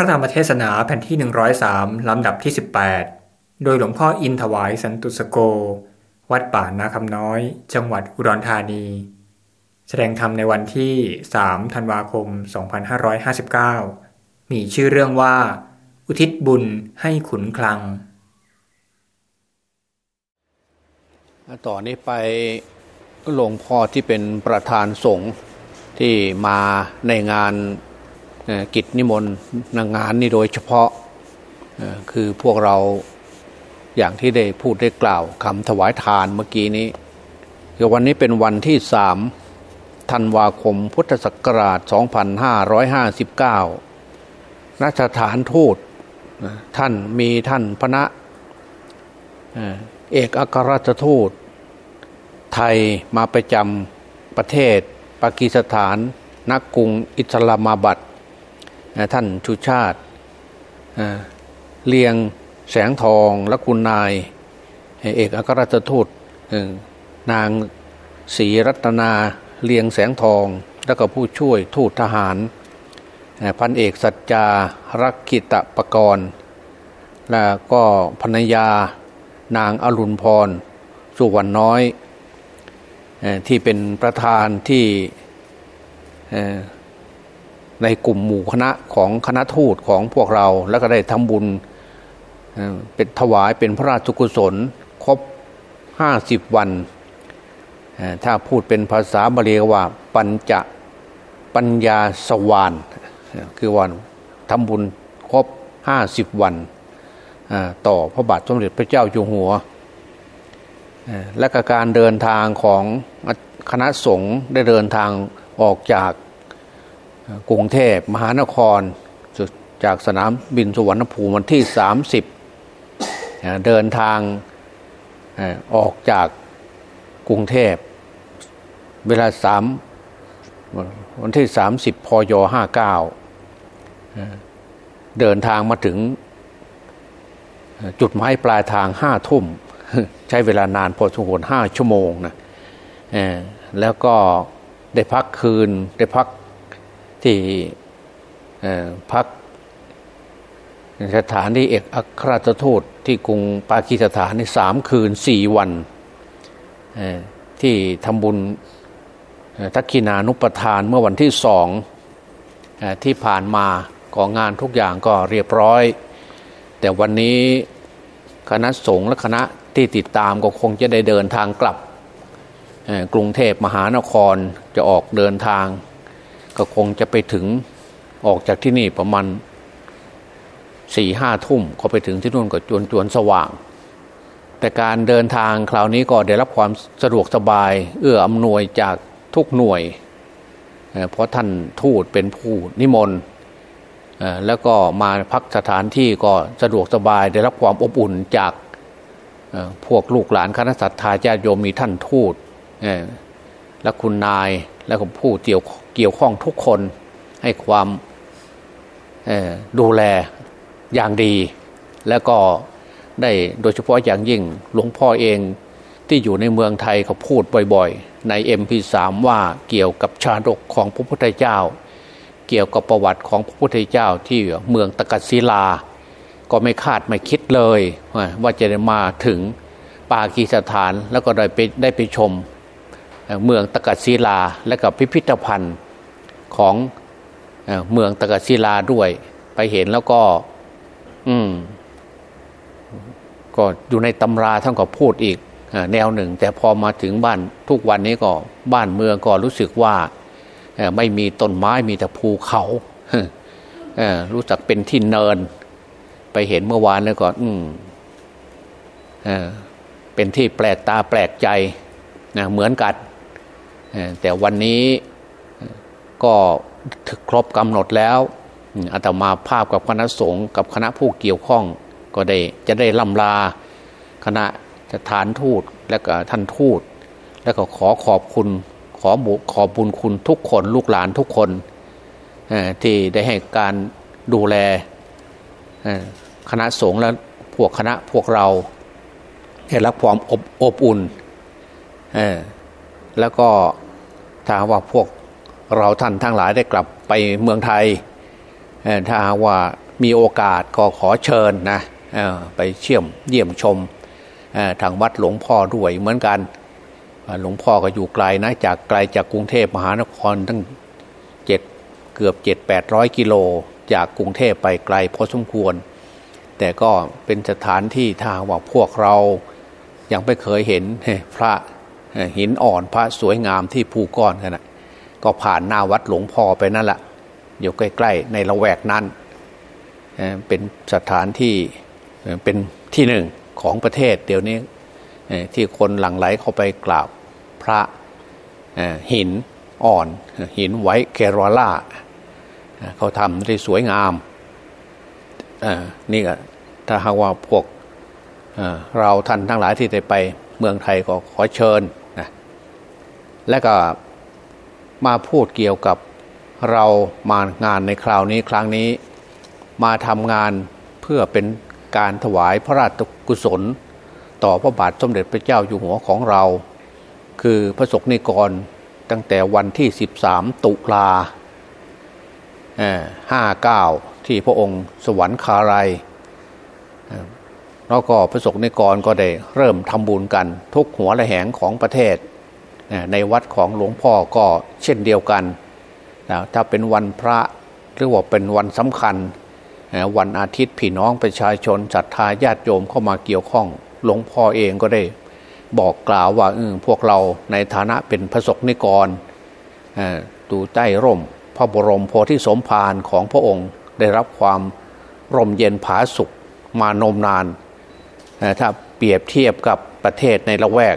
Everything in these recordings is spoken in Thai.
ระธรรมเทศนาแผ่นที่ 103 ลำดับที่ 18 โดยหลวงพ่ออินถวายสันตุสโก วัดป่านาคำน้อย จังหวัดอุดรธานี แสดงธรรมในวันที่ 3 ธันวาคม 2559 มีชื่อเรื่องว่า อุทิศบุญให้ขุนคลัง ต่อนนี้ไปหลวงพ่อที่เป็นประธานสงฆ์ที่มาในงาน กิจนิมนต์งานนี้โดยเฉพาะคือพวกเราอย่างที่ได้พูดได้กล่าวคำถวายทานเมื่อกี้นี้คือวันนี้เป็นวันที่สามธันวาคมพุทธศักราช 2559นัสถานทูตท่านมีท่านพระเอกอัครราชทูต ไทยมาประจำประเทศปากีสถานนักกรุงอิสลามาบัด ท่านชุชาติเลียงแสงทองและคุณนาย เอกอัครราชทูตนางศรีรัตนาเลียงแสงทอง แล้วก็ผู้ช่วยทูตทหารพันเอกสัจจารักขิตะปกรณ์แล้วก็ภรรยานางอรุณพรสุวรรณน้อยที่เป็นประธานที่ ในกลุ่มหมู่คณะของคณะทูตของพวกเราแล้วก็ได้ทำบุญเป็นถวายเป็นพระราชกุศลครบห้าสิบวัน ถ้าพูดเป็นภาษาบาลีว่าปัญจะปัญญาสวานคือวันทำบุญครบห้าสิบวันต่อพระบาทสมเด็จพระเจ้าอยู่หัว และกการเดินทางของคณะสงฆ์ได้เดินทางออกจาก กรุงเทพมหานครจากสนามบินสุวรรณภูมิวันที่ 30 เดินทางออกจากกรุงเทพ เวลาสามวันที่ 30 พย 59 เดินทางมาถึงจุดหมายปลายทางห้าทุ่ม ใช้เวลานานพอสมควรห้าชั่วโมงนะแล้วก็ได้พักคืนได้พัก ที่พักสถานที่เอกอัครราชทูตที่กรุงปากีสถานในสามคืนสี่วันที่ทำบุญทักขินานุปทานเมื่อวันที่สองที่ผ่านมาของงานทุกอย่างก็เรียบร้อย แต่วันนี้คณะสงฆ์และคณะที่ติดตามก็คงจะได้เดินทางกลับกรุงเทพมหานครจะออกเดินทาง ก็คงจะไปถึงออกจากที่นี่ประมาณสี่ห้าทุ่มก็ไปถึงที่นู่นก็จวนจวนสว่าง แต่การเดินทางคราวนี้ก็ได้รับความสะดวกสบาย เอื้ออำนวยจากทุกหน่วย เพราะท่านทูตเป็นผู้นิมนต์แล้วก็มาพักสถานที่ก็สะดวกสบายได้รับความอบอุ่นจากพวกลูกหลานคณะสัตยาญาติโยมมีท่านทูต และคุณนายและผู้เกี่ยวเกี่ยวข้องทุกคนให้ความดูแลอย่างดี แล้วก็ได้โดยเฉพาะอย่างยิ่งหลวงพ่อเองที่อยู่ในเมืองไทยเขาพูดบ่อยๆ ใน MP3 ว่าเกี่ยวกับชาดกของพระพุทธเจ้า เกี่ยวกับประวัติของพระพุทธเจ้าที่เมืองตะกัศิลา ก็ไม่คาดไม่คิดเลย ว่าจะได้มาถึงปากีสถานแล้วก็ได้ไปได้ไปชม เมืองตะกัศิลาและกับพิพิธภัณฑ์ของเมืองตะกัศิลาด้วย ไปเห็นแล้วก็ อืมก็อยู่ในตำราท่านก็พูดอีกแนวหนึ่ง แต่พอมาถึงบ้านทุกวันนี้ก็บ้านเมืองก็รู้สึกว่าไม่มีต้นไม้มีแต่ภูเขารู้จักเป็นที่เนิน ไปเห็นเมื่อวานแล้วก็อืมเป็นที่แปลกตาแปลกใจนะเหมือนกัน แต่วันนี้ก็ถึกครบกำหนดแล้วอาตมาภาพกับคณะสงฆ์กับคณะผู้เกี่ยวข้อง ก็ได้จะได้ล่ำลาคณะสถานทูตและก็ท่านทูต แล้วก็ขอขอบคุณขอบุขอบุญคุณทุกคนลูกหลานทุกคนที่ได้ให้การดูแลคณะสงฆ์และพวกคณะพวกเราให้รับความอบอบอุ่น แล้วก็ถ้าว่าพวกเราท่านทั้งหลายได้กลับไปเมืองไทยถ้าว่ามีโอกาสก็ขอเชิญนะไปเชี่ยมเยี่ยมชมทางวัดหลวงพ่อด้วยเหมือนกันหลวงพ่อก็อยู่ไกลนะจากไกลจากกรุงเทพมหานครตั้งเจ็ดเกือบเจ็ดแปดร้อยกิโลจากกรุงเทพไปไกลพอสมควร แต่ก็เป็นสถานที่ทางว่าพวกเรายังไม่เคยเห็นพระ หินอ่อนพระสวยงามที่ภูก้อนกันนะก็ผ่านหน้าวัดหลวงพ่อไปนั่นแหละอยู่ใกล้ ๆ ในละแวกนั้นเป็นสถานที่เป็นที่หนึ่งของประเทศ เดี๋ยวนี้ที่คนหลั่งไหลเข้าไปกราบพระหินอ่อน หินไว้แคโรล่าเขาทำได้สวยงามนี่ก็ถ้าหากว่าพวกเราท่านทั้งหลายที่ได้ไปเมืองไทยก็ขอเชิญ และก็มาพูดเกี่ยวกับเรามางานในคราวนี้ครั้งนี้ มาทำงานเพื่อเป็นการถวายพระราชกุศล ต่อพระบาทสมเด็จพระเจ้าอยู่หัวของเรา คือพระศกนิกรตั้งแต่วันที่ 13 ตุลาห้าเก้าที่พระองค์สวรรคาลัยแล้วก็พระศกนิกรก็ได้เริ่มทำบุญกันทุกหัวละแหงของประเทศ ในวัดของหลวงพ่อก็เช่นเดียวกันถ้าเป็นวันพระหรือว่าเป็นวันสำคัญ วันอาทิตย์พี่น้องประชาชนศรัทธาญาติโยมเข้ามาเกี่ยวข้อง หลวงพ่อเองก็ได้บอกกล่าวว่าพวกเราในฐานะเป็นพระศกนิกรตูใต้ร่ม พระบรมโพธิสมภารของพระองค์ได้รับความร่มเย็นผาสุขมานมนาน ถ้าเปรียบเทียบกับประเทศในละแวก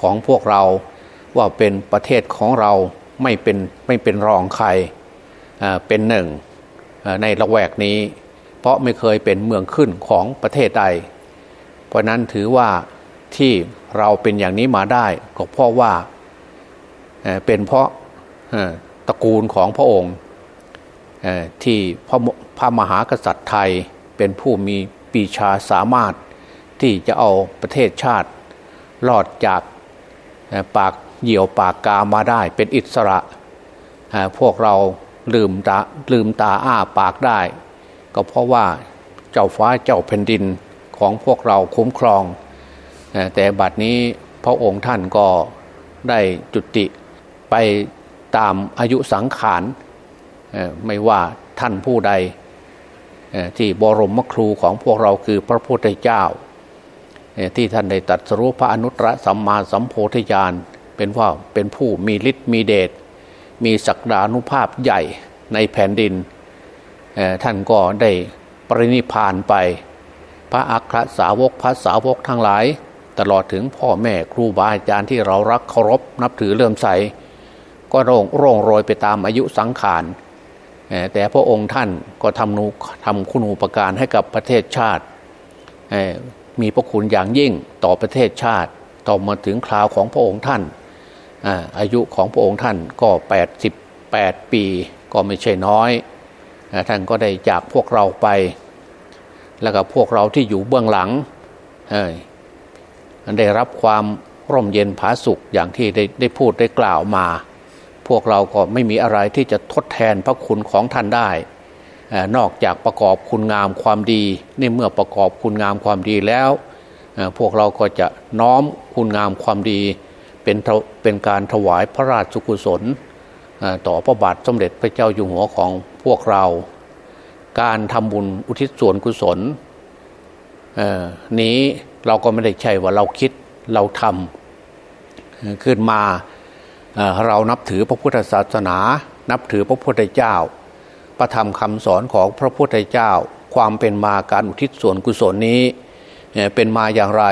ของพวกเรา ว่าเป็นประเทศของเราไม่เป็นไม่เป็นรองใครเป็นหนึ่งในละแวกนี้ เพราะไม่เคยเป็นเมืองขึ้นของประเทศใด เพราะนั้นถือว่าที่เราเป็นอย่างนี้มาได้ก็เพราะว่าเป็นเพราะตระกูลของพระองค์ที่พระพระมหากษัตริย์ไทยเป็นผู้มีปีชาสามารถที่จะเอาประเทศชาติรอดจากปาก เหี่ยวปากกามาได้ เป็นอิสระพวกเราลืมตาลืมตาอ้าปากได้ ก็เพราะว่าเจ้าฟ้าเจ้าแผ่นดินของพวกเราคุ้มครอง แต่บัดนี้พระองค์ท่านก็ได้จุติไปตามอายุสังขารไม่ว่าท่านผู้ใดที่บรมครูของพวกเราคือพระพุทธเจ้า ที่ท่านได้ตัดสรุปพระอนุตตรสัมมาสัมโพธิญาณ เป็นว่าเป็นผู้มีฤทธิ์มีเดชมีศักดานุภาพใหญ่ในแผ่นดิน ท่านก็ได้ปรินิพานไป พระอัครสาวกพระสาวกทั้งหลาย ตลอดถึงพ่อแม่ครูบาอาจารย์ที่เรารักเคารพนับถือเลื่อมใส ก็โรงโรงโรยไปตามอายุสังขารแต่พระองค์ท่านก็ทำนูทำคุณูปการให้กับประเทศชาติ มีพระคุณอย่างยิ่งต่อประเทศชาติ ต่อมาถึงคราวของพระองค์ท่าน อายุของพระองค์ท่านก็ 88 ปีก็ไม่ใช่น้อย ท่านก็ได้จากพวกเราไป แล้วก็พวกเราที่อยู่เบื้องหลังได้รับความร่มเย็นผาสุขอย่างที่ได้ได้พูดได้กล่าวมา พวกเราก็ไม่มีอะไรที่จะทดแทนพระคุณของท่านได้ นอกจากประกอบคุณงามความดีนี่เมื่อประกอบคุณงามความดีแล้ว พวกเราก็จะน้อมคุณงามความดี เป็นเป็นการถวายพระราชกุศลต่อพระบาทสมเด็จพระเจ้าอยู่หัวของพวกเรา การทำบุญอุทิศส่วนกุศลนี้เราก็ไม่ได้ใช่ว่าเราคิดเราทำขึ้นมาเรานับถือพระพุทธศาสนา นับถือพระพุทธเจ้า ประธรรมคำสอนของพระพุทธเจ้า ความเป็นมาการอุทิศส่วนกุศลนี้เป็นมาอย่างไร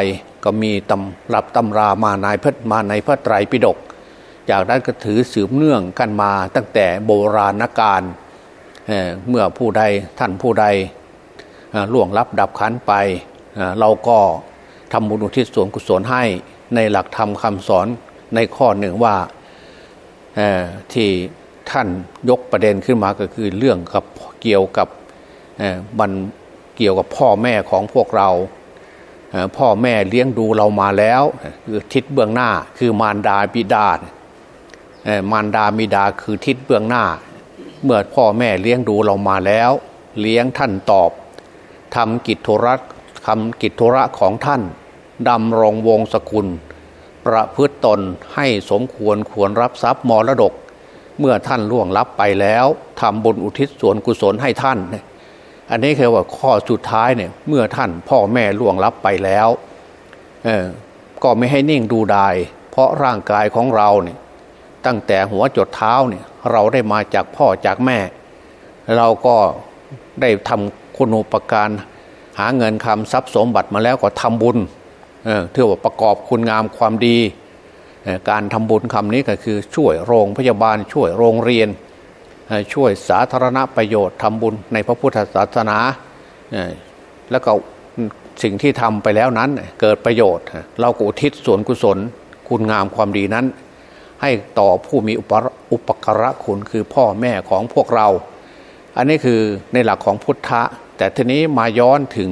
ก็มีตำรับตำรามาในพระมาในพระไตรปิฎกจากนั้นก็ถือสืบเนื่องกันมาตั้งแต่โบราณกาลเเมื่อผู้ใดท่านผู้ใดล่วงลับดับขันไปเราก็ทำบุญอุทิศส่วนกุศลให้ในหลักธรรมคำสอนในข้อหนึ่งว่าที่ท่านยกประเด็นขึ้นมาก็คือเรื่องกับเกี่ยวกับมันเกี่ยวกับพ่อแม่ของพวกเรา พ่อแม่เลี้ยงดูเรามาแล้วคือทิศเบื้องหน้า คือมารดาบิดามารดาบิดาคือทิศเบื้องหน้า เมื่อพ่อแม่เลี้ยงดูเรามาแล้ว เลี้ยงท่านตอบทำกิจธุระทำกิจธุระของท่านดำรงวงศกุล ประพฤติตนให้สมควรควรรับทรัพย์มรดก เมื่อท่านล่วงลับไปแล้วทำบุญอุทิศส่วนกุศลให้ท่าน อันนี้คือว่าข้อสุดท้ายเนี่ยเมื่อท่านพ่อแม่ล่วงลับไปแล้วก็ไม่ให้นิ่งดูดาย เพราะร่างกายของเราเนี่ยตั้งแต่หัวจดเท้าเนี่ยเราได้มาจากพ่อจากแม่ เราก็ได้ทำคุณูปการหาเงินคำทรัพย์สมบัติมาแล้วก็ทำบุญเเท่าว่าประกอบคุณงามความดี การทำบุญคำนี้ก็คือช่วยโรงพยาบาลช่วยโรงเรียน ช่วยสาธารณประโยชน์ทำบุญในพระพุทธศาสนาแล้วก็สิ่งที่ทำไปแล้วนั้นเกิดประโยชน์ เราก็อุทิศส่วนกุศล คุณงามความดีนั้น ให้ต่อผู้มีอุปการะคุณคือพ่อแม่ของพวกเรา อันนี้คือในหลักของพุทธะ แต่ทีนี้มาย้อนถึง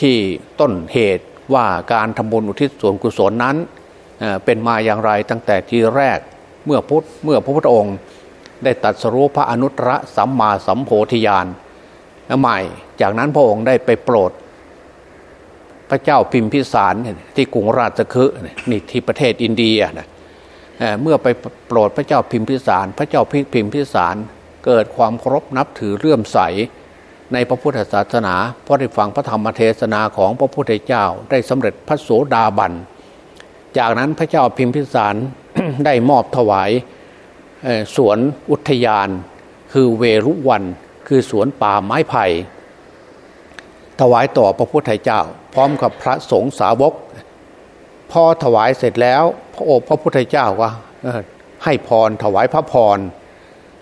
ที่ต้นเหตุว่าการทำบุญอุทิศส่วนกุศลนั้น เป็นมาอย่างไรตั้งแต่ทีแรกเมื่อพุทธเมื่อพระพุทธองค์ ได้ตัดสรู้พระอนุตตรสัมมาสัมโพธิญาณใหม่ จากนั้นพระองค์ได้ไปโปรด พระเจ้าพิมพิสารที่กรุงราชคฤห์นี่ที่ประเทศอินเดียนะเมื่อไปโปรดพระเจ้าพิมพิสาร พระเจ้าพิมพิสารเกิดความเคารพนับถือเลื่อมใสในพระพุทธศาสนาเพราะได้ฟังพระธรรมเทศนาของพระพุทธเจ้าได้สำเร็จพระโสดาบัน จากนั้นพระเจ้าพิมพิสารได้มอบถวาย สวนอุทยาน คือเวรุวัน คือสวนป่าไม้ไผ่ถวายต่อพระพุทธเจ้า พร้อมกับพระสงฆ์สาวก พอถวายเสร็จแล้วพระโอพระพุทธเจ้าก็ให้พรถวายพระพร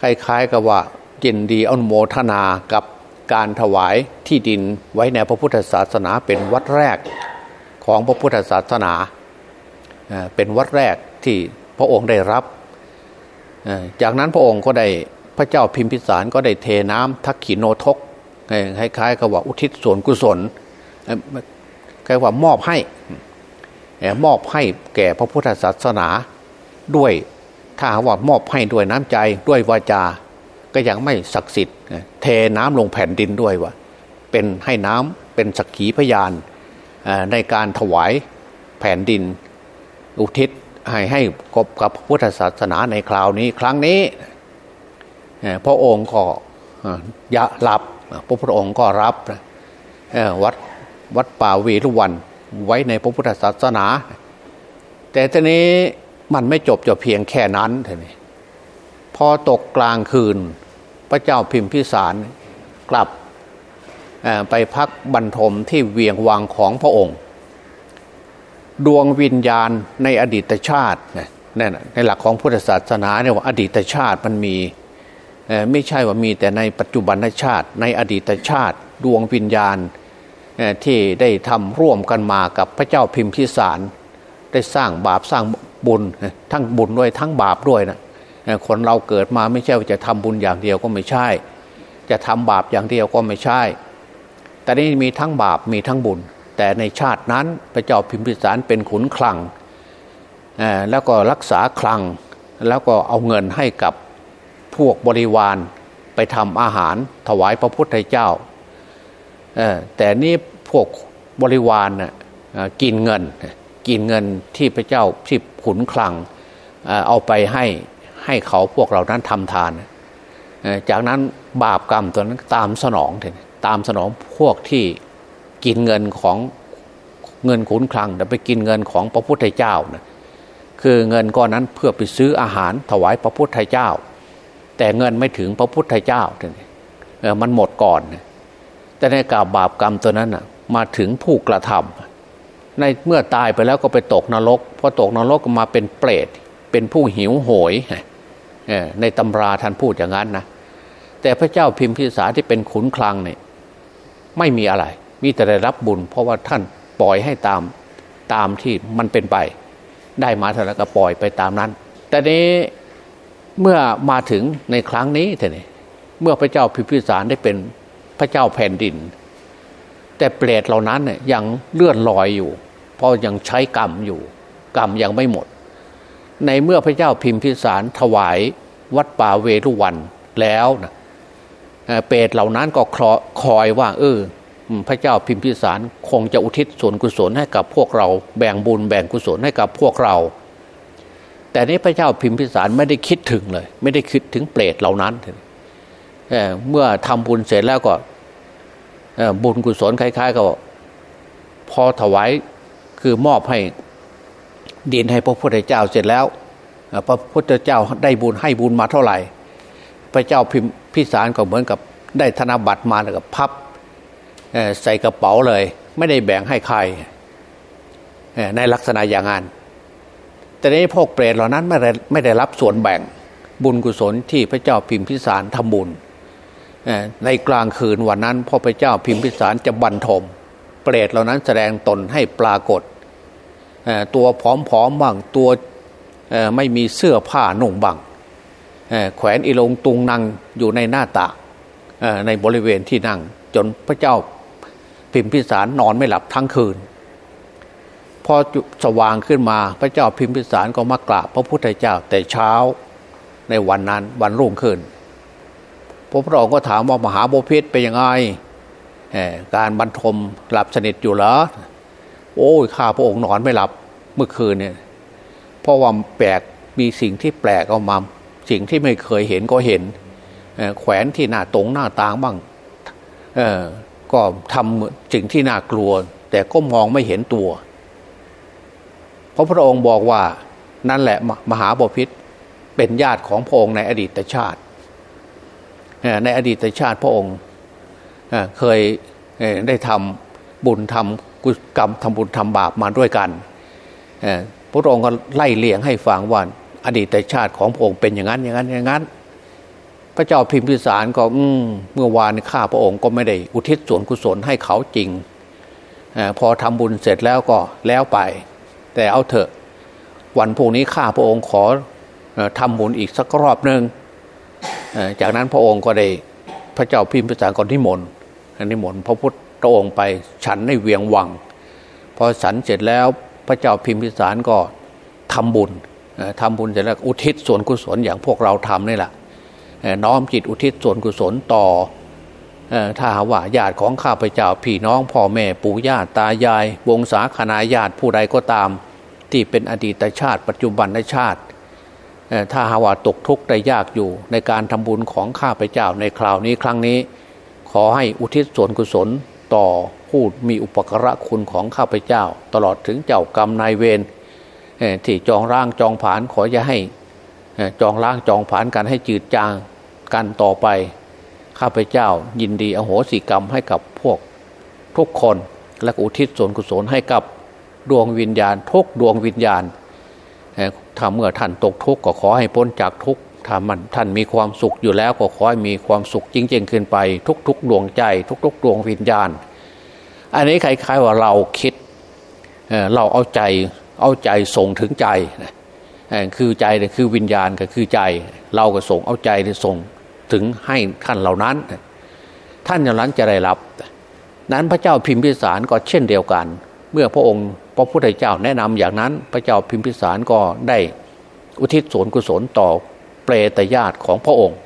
คล้ายๆกับว่ายินดีอนุโมทนากับการถวายที่ดินไว้ในพระพุทธศาสนาเป็นวัดแรกของพระพุทธศาสนา เป็นวัดแรกที่พระองค์ได้รับ จากนั้นพระองค์ก็ได้พระเจ้าพิมพิสารก็ได้เทน้ำทักขิโนทกคล้ายๆกับว่าอุทิศส่วนกุศลคล้ายว่ามอบให้มอบให้แก่พระพุทธศาสนาด้วยถ้าว่ามอบให้ด้วยน้ำใจด้วยวาจา ก็ยังไม่ศักดิ์สิทธิ์เทน้ำลงแผ่นดินด้วยว่าเป็นให้น้ำเป็นสักขีพยานในการถวายแผ่นดินอุทิศ ให้ให้กบกับพุทธศาสนาในคราวนี้ครั้งนี้พระองค์ก็ยะรับพระพุทธองค์ก็รับวัดวัดป่าเวรุวันไว้ในพระพุทธศาสนา แต่ทีนี้มันไม่จบจบเพียงแค่นั้นเท่านี้พอตกกลางคืน พระเจ้าพิมพิสารกลับไปพักบรรทมที่เวียงวังของพระองค์ ดวงวิญญาณในอดีตชาตินี่ในหลักของพุทธศาสนาเนี่ยว่าอดีตชาติมันมีไม่ใช่ว่ามีแต่ในปัจจุบันชาติ ในอดีตชาติ ดวงวิญญาณที่ได้ทำร่วมกันมากับพระเจ้าพิมพิสาร ได้สร้างบาปสร้างบุญทั้งบุญด้วยทั้งบาปด้วยนะคนเราเกิดมาไม่ใช่ว่าจะทำบุญอย่างเดียวก็ไม่ใช่ จะทำบาปอย่างเดียวก็ไม่ใช่ แต่นี่มีทั้งบาปมีทั้งบุญ แต่ในชาตินั้นพระเจ้าพิมพิสารเป็นขุนคลังแล้วก็รักษาคลัง แล้วก็เอาเงินให้กับพวกบริวารไปทำอาหารถวายพระพุทธเจ้าแต่นี่พวกบริวารน่ะกินเงินกินเงินที่พระเจ้าที่ขุนคลังเอาไปให้ให้เขาพวกเรานั้นทำทาน จากนั้นบาปกรรมตัวนั้นตามสนองตามสนองพวกที่ กินเงินของเงินขุนคลังแต่ไปกินเงินของพระพุทธเจ้านะคือเงินก้อนนั้นเพื่อไปซื้ออาหารถวายพระพุทธเจ้า แต่เงินไม่ถึงพระพุทธเจ้าเออมันหมดก่อน แต่ในกาบบาปกรรมตัวนั้นะมาถึงผู้กระทำในเมื่อตายไปแล้วก็ไปตกนรกพอตกนรกก็มาเป็นเปรตเป็นผู้หิวโหยในตำราท่านพูดอย่างนั้นนะแต่พระเจ้าพิมพิสารที่เป็นขุนคลังเนี่ยไม่มีอะไร มีแต่ได้รับบุญ เพราะว่าท่านปล่อยให้ตามตามที่มันเป็นไป ได้มาเท่านั้นก็ปล่อยไปตามนั้น แต่นี้เมื่อมาถึงในครั้งนี้เท่านี่เมื่อพระเจ้าพิพิสารได้เป็นพระเจ้าแผ่นดิน แต่เปรตเหล่านั้นเนี่ยยังเลื่อนลอยอยู่ เพราะยังใช้กรรมอยู่ กรรมยังไม่หมด ในเมื่อพระเจ้าพิมพิสารถวายวัดป่าเวรุวันแล้วนะเปรตเหล่านั้นก็คอยว่า เออ พระเจ้าพิมพิสารคงจะอุทิศส่วนกุศลให้กับพวกเรา แบ่งบุญแบ่งกุศลให้กับพวกเรา แต่นี้พระเจ้าพิมพิสารไม่ได้คิดถึงเลย ไม่ได้คิดถึงเปรตเหล่านั้นเเมื่อทำบุญเสร็จแล้วก็บุญกุศลคล้ายๆกับพอถวายคือมอบให้ดินให้พระพุทธเจ้าเสร็จแล้วพระพุทธเจ้าได้บุญให้บุญมาเท่าไหร่ พระเจ้าพิมพิสารก็เหมือนกับได้ธนบัตรมาแล้วก็พับ ใส่กระเป๋าเลย ไม่ได้แบ่งให้ใครในลักษณะอย่างนั้นแต่ในพวกเปรตเหล่านั้นไม่ได้ไม่ได้รับส่วนแบ่งบุญกุศลที่พระเจ้าพิมพิสารทำบุญในกลางคืนวันนั้นพอพระเจ้าพิมพิสารจะบันทม เปรตเหล่านั้นแสดงตนให้ปรากฏตัวผอมๆบ้างตัวไม่มีเสื้อผ้าหนุ่งบังแขวนอิลงตุงนั่งอยู่ในหน้าตาในบริเวณที่นั่ง จนพระเจ้า พิมพิสารนอนไม่หลับทั้งคืน พอสว่างขึ้นมาพระเจ้าพิมพิสารก็มากราบพระพุทธเจ้าแต่เช้าในวันนั้นวันรุ่งขึ้นพระพุทธองค์ก็ถามว่ามหาโบพิษเป็นยังไงการบรรทมหลับสนิทอยู่เหรอโอ้ยข้าพระองค์นอนไม่หลับเมื่อคืนเนี่ยเพราะว่าแปลกมีสิ่งที่แปลกออกมาสิ่งที่ไม่เคยเห็นก็เห็นแขวนที่หน้าตรงหน้าต่างบ้าง ก็ทำสิ่งที่น่ากลัว แต่ก็มองไม่เห็นตัว เพราะพุทธองค์บอกว่านั่นแหละมหาบพิษเป็นญาติของพระองค์ในอดีตชาติ ในอดีตชาติพระองค์เคยได้ทำบุญทำกุกรรมทำบุญทำบาปมาด้วยกันพระองค์ก็ไล่เลียงให้ฟังว่าอดีตชาติของพระองค์เป็นอย่างนั้นอย่างนั้นอย่างนั้น พระเจ้าพิมพิสารก็อืเมื่อวานข้าพระองค์ก็ไม่ได้อุทิศส่วนกุศลให้เขาจริงอพอทำบุญเสร็จแล้วก็แล้วไป แต่เอาเถอะวันพวกนี้ข้าพระองค์ขอทำบุญอีกสักรอบหนึ่งจากนั้นพระองค์ก็ได้พระเจ้าพิมพิสารก่อนที่มนนิมนต์พระพุทธองค์ไปฉันในเวียงวังพอฉันเสร็จแล้วพระเจ้าพิมพิสารก็ทำบุญทำบุญเสร็จแล้วอุทิศส่วนกุศลอย่างพวกเราทำนี่แหละ น้อมจิตอุทิศส่วนกุศลต่อถ้าว่าญาติของข้าพเจ้าพี่น้องพ่อแม่ปู่ย่าตายาย วงศาคณาญาติผู้ใดก็ตาม ที่เป็นอดีตชาติ ปัจจุบันชาติ ถ้าหาว่าตกทุกข์ได้ยากอยู่ในการทำบุญของข้าพเจ้าในคราวนี้ครั้งนี้ ขอให้อุทิศส่วนกุศลต่อผู้มีอุปกระคุณของข้าพเจ้า ตลอดถึงเจ้ากรรมนายเวรที่จองร่างจองผานขออย่าให้ จองร่างจองผ่านกันให้จืดจางกันต่อไป ข้าพเจ้ายินดีอโหสิกรรมให้กับพวก ทุกคนและอุทิศส่วนกุศลให้กับดวงวิญญาณทุกดวงวิญญาณถ้าเมื่อท่านตกทุกข์ก็ขอให้พ้นจากทุกข์ถ้ามันท่านมีความสุขอยู่แล้วก็ขอให้มีความสุขจริง ๆ ขึ้นไป ทุกๆดวงใจ ทุกๆดวงวิญญาณ อันนี้คล้ายๆว่าเราคิดเราเอาใจเอาใจส่งถึงใจ คือใจคือวิญญาณก็คือใจ เราก็ส่งเอาใจส่งถึงให้ท่านเหล่านั้น ท่านเหล่านั้นจะได้รับ นั้นพระเจ้าพิมพิสารก็เช่นเดียวกัน เมื่อพระองค์พระพุทธเจ้าแนะนำอย่างนั้น พระเจ้าพิมพิสารก็ได้อุทิศส่วนกุศลต่อเปรตญาติของพระองค์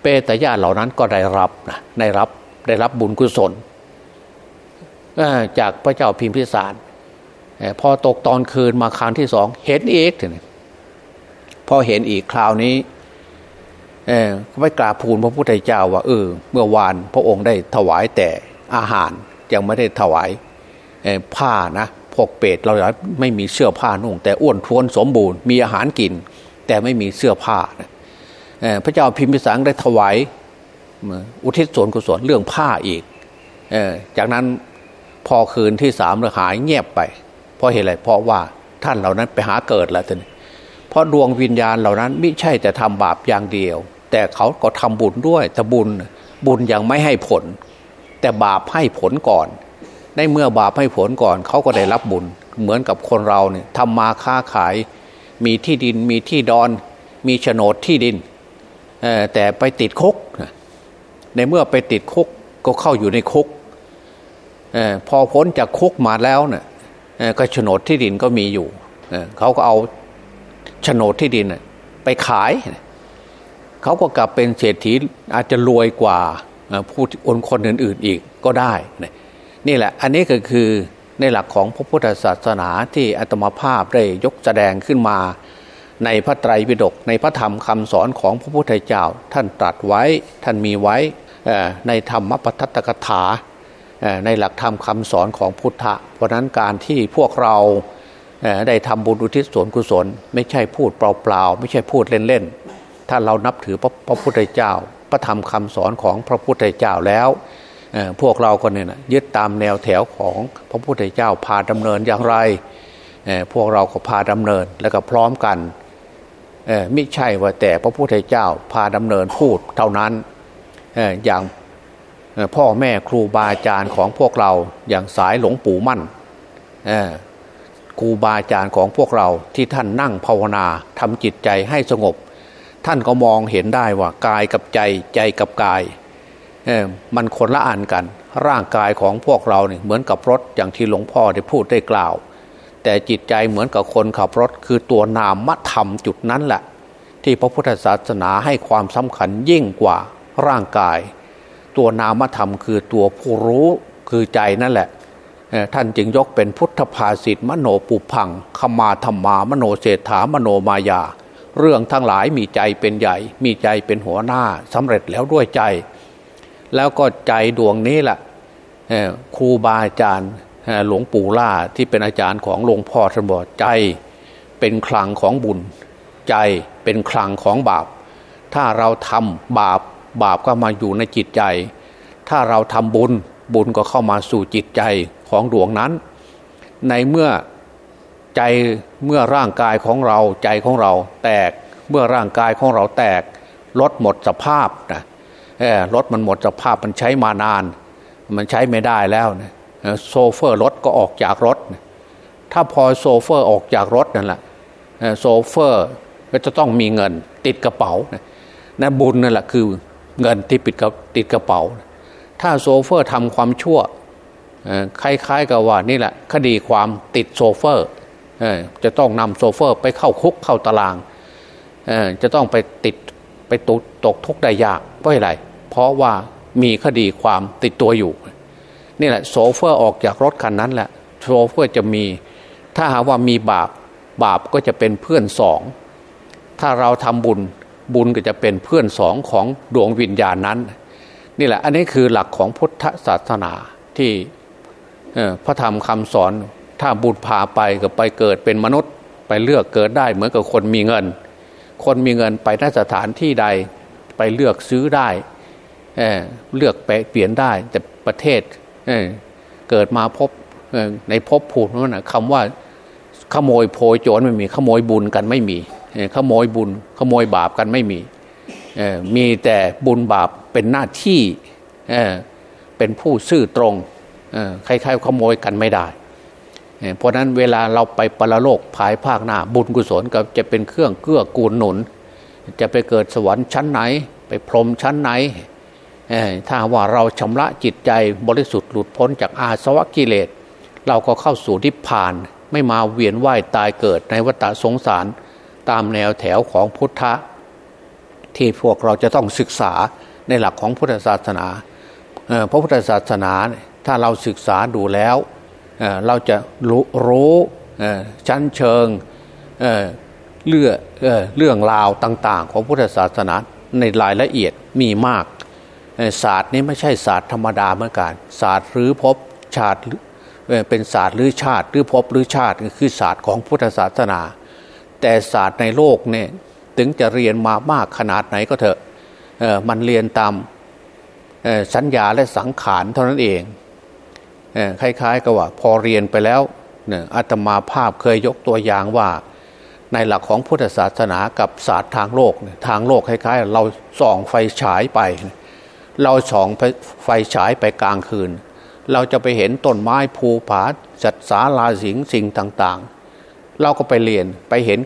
เปรตญาติเหล่านั้นก็ได้รับนะได้รับได้รับบุญกุศลจากพระเจ้าพิมพิสารพอตกตอนคืนมาครั้งที่สองเห็นอีกพ อเห็นอีกคราวนี้เออไม่กราบพูนพระพุทธเจ้าว่าเออ เมื่อวานพระองค์ได้ถวายแต่อาหารยังไม่ได้ถวายผ้านะพวกเปรตเราไม่มีเสื้อผ้านุ่ง แต่อ้วนท้วนสมบูรณ์มีอาหารกิน แต่ไม่มีเสื้อผ้านะพระเจ้าพิมพิสารได้ถวายอุทิศส่วนกุศลเรื่องผ้าอีกจากนั้นพอคืนที่สามเลยหายเงียบไป เพราะเหตุอะไรเพราะว่าท่านเหล่านั้นไปหาเกิดแล้วท่าน เพราะดวงวิญญาณเหล่านั้นไม่ใช่แต่ทำบาปอย่างเดียว แต่เขาก็ทำบุญด้วยแต่บุญบุญยังไม่ให้ผล แต่บาปให้ผลก่อน ในเมื่อบาปให้ผลก่อนเขาก็ได้รับบุญ เหมือนกับคนเราเนี่ยทำมาค้าขาย มีที่ดินมีที่ดอน มีโฉนดที่ดินแต่ไปติดคุกในเมื่อไปติดคุกก็เข้าอยู่ในคุกพอพ้นจากคุกมาแล้วเนี่ยก็โฉนดที่ดินก็มีอยู่ เขาก็เอา โฉนดที่ดินไปขาย เขาก็กลับเป็นเศรษฐีอาจจะรวยกว่าผู้อนคนอื่นๆอีกก็ได้นี่แหละอันนี้ก็คือในหลักของพระพุทธศาสนาที่อาตมาภาพได้ยกแสดงขึ้นมาในพระไตรปิฎกในพระธรรมคำสอนของพระพุทธเจ้า ท่านตรัสไว้ท่านมีไว้ในธรรมปทัตตกถาในหลักธรรมคาสอนของพุทธะเพราะนั้นการที่พวกเรา ได้ทำบุญอุทิศส่วนกุศล ไม่ใช่พูดเปล่าๆไม่ใช่พูดเล่นๆถ้าเรานับถือพระพุทธเจ้า พระธรรมคำสอนของพระพุทธเจ้าแล้วพวกเราคนนี้นะยึดตามแนวแถวของพระพุทธเจ้าพาดำเนินอย่างไรพวกเราก็พาดำเนินแล้วก็พร้อมกันไม่ใช่ว่าแต่พระพุทธเจ้าพาดำเนินพูดเท่านั้นอย่างพ่อแม่ครูบาอาจารย์ของพวกเราอย่างสายหลวงปู่มั่น ครูบาอาจารย์ของพวกเราที่ท่านนั่งภาวนาทำจิตใจให้สงบ ท่านก็มองเห็นได้ว่ากายกับใจใจกับกายมันคนละอันกัน ร่างกายของพวกเราเนี่ยเหมือนกับรถอย่างที่หลวงพ่อได้พูดได้กล่าว แต่จิตใจเหมือนกับคนขับรถ คือตัวนามธรรมจุดนั้นแหละ ที่พระพุทธศาสนาให้ความสำคัญยิ่งกว่าร่างกาย ตัวนามธรรมคือตัวผู้รู้คือใจนั่นแหละ ท่านจึงยกเป็นพุทธภาษิตมโนปุพังขมาธรรมามโนเศรษฐามโนมายา เรื่องทั้งหลายมีใจเป็นใหญ่ มีใจเป็นหัวหน้าสำเร็จแล้วด้วยใจ แล้วก็ใจดวงนี้แหละครูบาอาจารย์หลวงปู่ล่าที่เป็นอาจารย์ของหลวงพ่อท่านบอกใจ เป็นคลังของบุญ ใจเป็นคลังของบาป ถ้าเราทำบาปบาปก็มาอยู่ในจิตใจ ถ้าเราทำบุญ บุญก็เข้ามาสู่จิตใจของดวงนั้น ในเมื่อใจเมื่อร่างกายของเราใจของเราแตกเมื่อร่างกายของเราแตกลดหมดสภาพนะรถมันหมดสภาพมันใช้มานาน มันใช้ไม่ได้แล้วนะโชเฟอร์รถก็ออกจากรถ ถ้าพอโชเฟอร์ออกจากรถนั่นแหละโชเฟอร์ก็จะต้องมีเงินติดกระเป๋านะบุญนั่นแหละคือเงินที่ติดกับติดกระเป๋า ถ้าโซเฟอร์ทำความชั่วคล้ายๆกับว่านี่แหละคดีความติดโซเฟอร์จะต้องนำโซเฟอร์ไปเข้าคุกเข้าตาราง จะต้องไปติดไปตกตกทุกข์ได้ยากเพราะอะไร เพราะว่ามีคดีความติดตัวอยู่ นี่แหละโซเฟอร์ออกจากรถคันนั้นแหละโซเฟอร์จะมี ถ้าหาว่ามีบาปบาปก็จะเป็นเพื่อนสอง ถ้าเราทำบุญบุญก็จะเป็นเพื่อนสองของดวงวิญญาณนั้น นี่แหละ อันนี้คือหลักของพุทธศาสนาที่พระธรรมคำสอนถ้าบุญพาไปก็ไปเกิดเป็นมนุษย์ไปเลือกเกิดได้เหมือนกับคนมีเงิน คนมีเงินไปนสถานที่ใดไปเลือกซื้อได้เเลือกไปเปลี่ยนได้ แต่ประเทศเเกิดมาพบในพบผูดนั่นนะคำว่าขโมยโพยโจรไม่มี ขโมยบุญกันไม่มีขโมยบุญ ขโมยบาปกันไม่มี มีแต่บุญบาปเป็นหน้าที่เป็นผู้ซื่อตรงใครๆขโมยกันไม่ได้ เพราะนั้นเวลาเราไปปรโลกภายภาคหน้า บุญกุศลก็จะเป็นเครื่องเกื้อกูลหนุน จะไปเกิดสวรรค์ชั้นไหน ไปพรมชั้นไหนถ้าว่าเราชำระจิตใจบริสุทธิ์หลุดพ้นจากอาสวะกิเลส เราก็เข้าสู่นิพพานไม่มาเวียนว่ายตายเกิดในวัฏสงสารตามแนวแถวของพุทธะ ที่พวกเราจะต้องศึกษาในหลักของพุทธศาสนาพระพุทธศาสนาถ้าเราศึกษาดูแล้วเราจะรู้รู้ชั้นเชิงเรื่องเรื่องราวต่างๆ ของพุทธศาสนาในรายละเอียดมีมาก ศาสตร์นี้ไม่ใช่ศาสตร์ธรรมดาเหมือนกันศาสตร์หรือพบชาติเป็นศาสตร์หรือชาติหรือพบหรือชาติคือศาสตร์ของพุทธศาสนา แต่ศาสตร์ในโลกเนี่ย ถึงจะเรียนมามากขนาดไหนก็เถอะมันเรียนตามสัญญาและสังขารเท่านั้นเองคล้ายๆกับว่าพอเรียนไปแล้วอาตมาภาพเคยยกตัวอย่างว่า ในหลักของพุทธศาสนากับศาสตร์ทางโลก ทางโลกคล้ายๆ เราส่องไฟฉายไป เราส่องไฟฉายไปกลางคืน เราจะไปเห็นต้นไม้ภูผาจัดสาลาสิงสิ่งต่างๆ เราก็ไปเรียนไปเห็น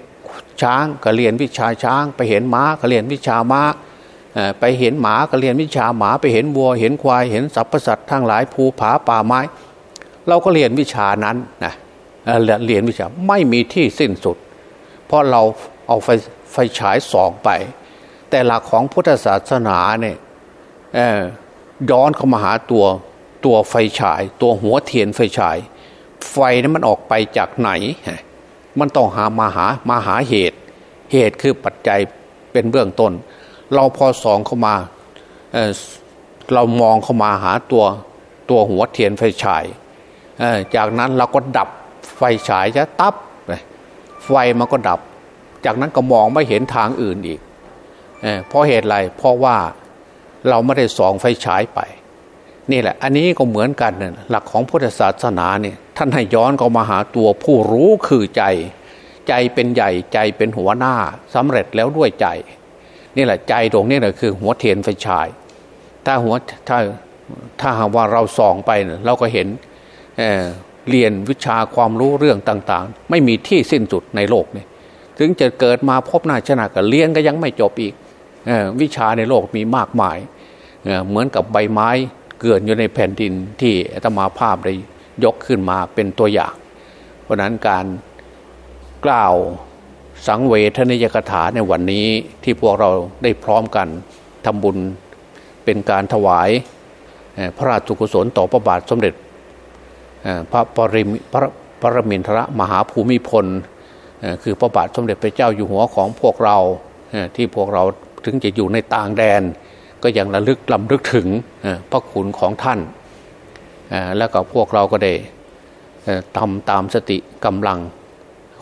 ช้างก็เรียนวิชาช้าง ไปเห็นม้าก็เรียนวิชาม้าไปเห็นหมาก็เรียนวิชาหมาไปเห็นวัว เห็นควายเห็นสรรพสัตว์ทั้งหลายภูผาป่าไม้ เราก็เรียนวิชานั้นนะเรียนวิชาไม่มีที่สิ้นสุด เพราะเราเอาไฟไฟฉายส่องไป แต่หลักของพุทธศาสนาเนี่ยย้อนเข้ามาหาตัวตัวไฟฉาย ตัวหัวเทียนไฟฉาย ไฟนั้นมันออกไปจากไหน มันต้องหามาหามาหาเหตุ เหตุคือปัจจัยเป็นเบื้องต้น เราพอสองเข้ามาเเรามองเข้ามาหาตัวตัวหัวเทียนไฟฉายจากนั้นเราก็ดับไฟฉายจะตับไฟมันก็ดับ จากนั้นก็มองไม่เห็นทางอื่นอีกเพราะเหตุไรเพราะว่าเราไม่ได้ส่องไฟฉายไป นี่แหละ อันนี้ก็เหมือนกันน่หลักของพุทธศาสนาเนี่ยท่านให้ย้อนเข้ามาหาตัวผู้รู้คือใจ ใจเป็นใหญ่ใจเป็นหัวหน้าสำเร็จแล้วด้วยใจ นี่แหละใจตรงนี้แหละคือหัวเทียนไฟฉาย ถ้าหัวถ้าถ้าหากว่าเราส่องไปเราก็เห็นเเรียนวิชาความรู้เรื่องต่างๆ ไม่มีที่สิ้นสุดในโลกนี่ถึงจะเกิดมาพบหน้าชนะกับเรียนก็ยังไม่จบอีกวิชาในโลกมีมากมายเหมือนกับใบไม้ เกิดอยู่ในแผ่นดินที่อาตมาภาพได้ยกขึ้นมาเป็นตัวอย่าง เพราะนั้นการกล่าวสังเวทนิยกถาในวันนี้ที่พวกเราได้พร้อมกันทำบุญเป็นการถวายพระราชกุศลต่อพระบาทสมเด็จพระปริมพระปรมินทรมหาภูมิพลคือพระบาทสมเด็จพระเจ้าอยู่หัวของพวกเราที่พวกเราถึงจะอยู่ในต่างแดน ก็ยังระลึกลำลึกถึงพระคุณของท่านแล้วก็พวกเราก็ได้ทำตามสติกำลัง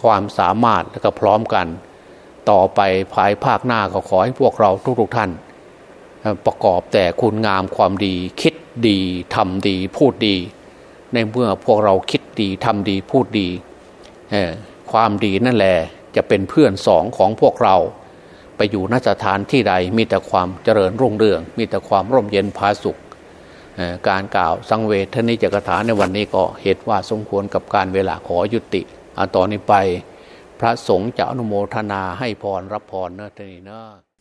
ความสามารถแล้วก็พร้อมกัน ต่อไปภายภาคหน้าก็ขอให้พวกเราทุกๆท่าน ประกอบแต่คุณงามความดีคิดดีทำดีพูดดี ในเมื่อพวกเราคิดดีทำดีพูดดี ความดีนั่นแหละจะเป็นเพื่อนสองของพวกเรา ไปอยู่นสถานที่ใดมีแต่ความเจริญรุ่งเรือง มีแต่ความร่มเย็นผาสุขการกล่าวสังเวทนิจกถาในวันนี้ก็เหตุว่าสมควรกับการเวลาขอยุติอต่อนนี้ไป พระสงฆ์จะอนุโมทนาให้พรรับพรเนอะทีนี้เนอะ